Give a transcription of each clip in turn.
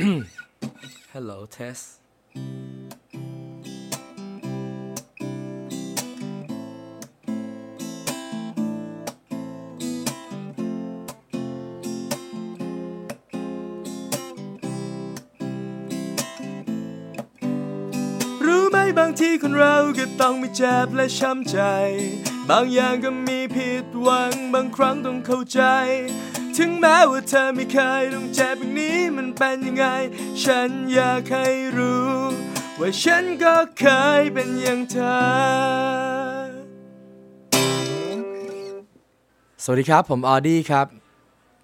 Hello Tess รู้ไหมบางทีคนเราก็ต้องมีเจ็บและช้ำใจ บางอย่างก็มีผิดหวังบางครั้งต้องเข้าใจ ถึงแม้ว่าเธอไม่เคยต้องเจ็บอย่างนี้มันเป็นยังไง ฉันอยากให้รู้ ว่าฉันก็เคยเป็นอย่างเธอ สวัสดีครับ ผมออดี้ครับ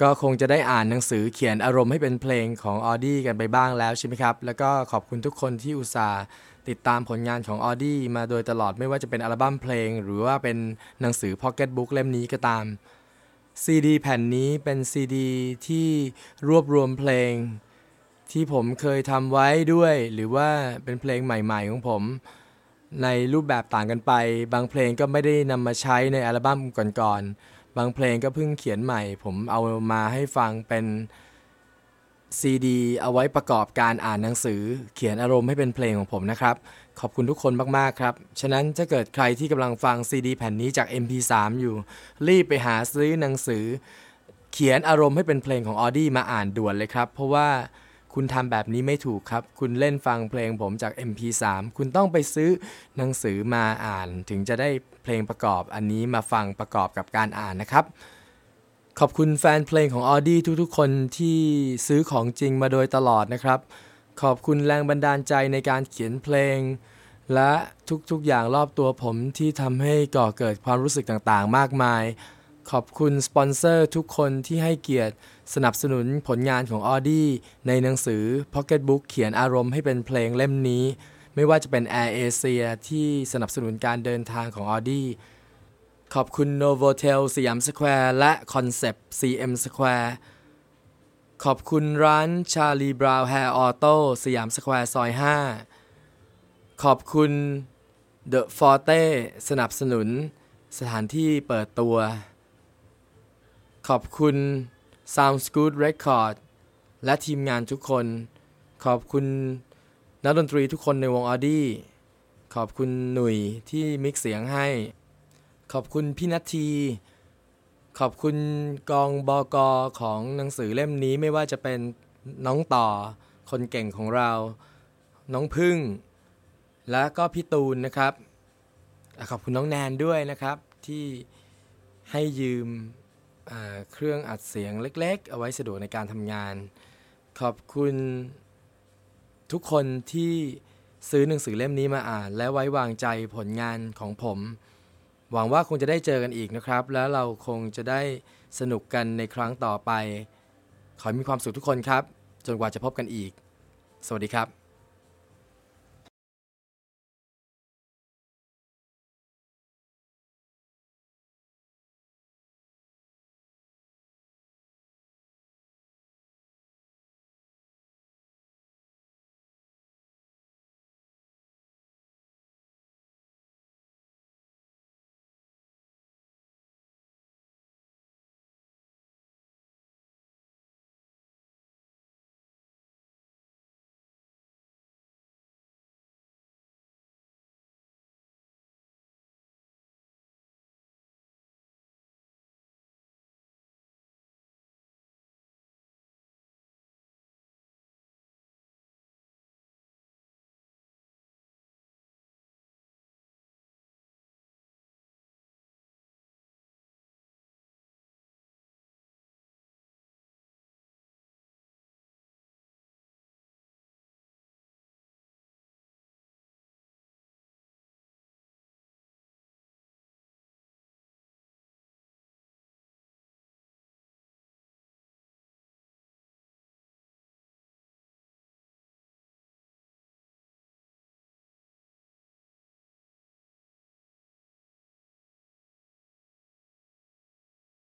ก็คงจะได้อ่านหนังสือเขียนอารมณ์ให้เป็นเพลงของออดี้กันไปบ้างแล้วใช่ไหมครับ แล้วก็ขอบคุณทุกคนที่อุตส่าห์ติดตามผลงานของออดี้มาโดยตลอดไม่ว่าจะเป็นอัลบั้มเพลง หรือว่าเป็นหนังสือ pocket book เล่มนี้ก็ตามซีดีแผ่นนี้เป็นซีดีที่รวบรวมเพลง ที่ผมเคยทำไว้ด้วย หรือว่าเป็นเพลงใหม่ ๆ ของผม ในรูปแบบต่างกันไป บางเพลงก็ไม่ได้นำมาใช้ในอัลบั้มก่อนๆ บางเพลงก็เพิ่งเขียนใหม่ ผมเอามาให้ฟังเป็นซีดีเอาไว้ประกอบการอ่านหนังสือ เขียนอารมณ์ให้เป็นเพลงของผมนะครับ ขอบคุณทุกคนมาก ๆ ครับ ฉะนั้นถ้าเกิดใครที่กำลังฟังซีดีแผ่นนี้จาก MP3 อยู่ รีบไปหาซื้อหนังสือ เขียนอารมณ์ให้เป็นเพลงของออดี้มาอ่านด่วนเลยครับ เพราะว่า คุณทำแบบนี้ไม่ถูกครับ คุณเล่นฟังเพลงผมจาก MP3 คุณต้องไปซื้อหนังสือมาอ่าน ถึงจะได้เพลงประกอบอันนี้มาฟังประกอบกับการอ่านนะครับ ขอบคุณแฟนเพลงของออดี้ทุกๆ คนที่ซื้อของจริงมาโดยตลอดนะครับ ขอบคุณแรงบันดาลใจในการเขียนเพลง และทุกๆอย่างรอบตัวผมที่ทำให้ก่อเกิดความรู้สึกต่างๆ มากมาย ขอบคุณสปอนเซอร์ทุกคนที่ให้เกียรติสนับสนุนผลงานของออดี้ในหนังสือ Pocket Book เขียนอารมณ์ให้เป็นเพลงเล่มนี้ ไม่ว่าจะเป็น Air Asia ที่สนับสนุนการเดินทางของออดี้ขอบคุณ Novotel สยามสแควร์และ Concept CM Square ขอบคุณร้าน Charlie Brown Hair Auto สยามสแควร์ซอย 5 ขอบคุณ The Forte สนับสนุนสถานที่เปิดตัว ขอบคุณ Sound Scoot Record และทีมงานทุกคน ขอบคุณนักดนตรีทุกคนในวงออดี้ ขอบคุณหนุ่ยที่ mix เสียงให้ ขอบคุณพี่นัทที ขอบคุณกองบอกอของหนังสือเล่มนี้ไม่ว่าจะเป็นน้องต่อ คนเก่งของเรา น้องพึ่ง และก็พี่ตูนนะครับ ขอบคุณน้องแนนด้วยนะครับที่ให้ยืม เครื่องอัดเสียงเล็กๆ เอาไว้สะดวกในการทำงาน ขอบคุณทุกคนที่ซื้อหนังสือเล่มนี้มาอ่าน และไว้วางใจผลงานของผม หวังว่าคงจะได้เจอกันอีกนะครับ แล้วเราคงจะได้สนุกกันในครั้งต่อไป ขอให้มีความสุขทุกคนครับ จนกว่าจะพบกันอีก สวัสดีครับ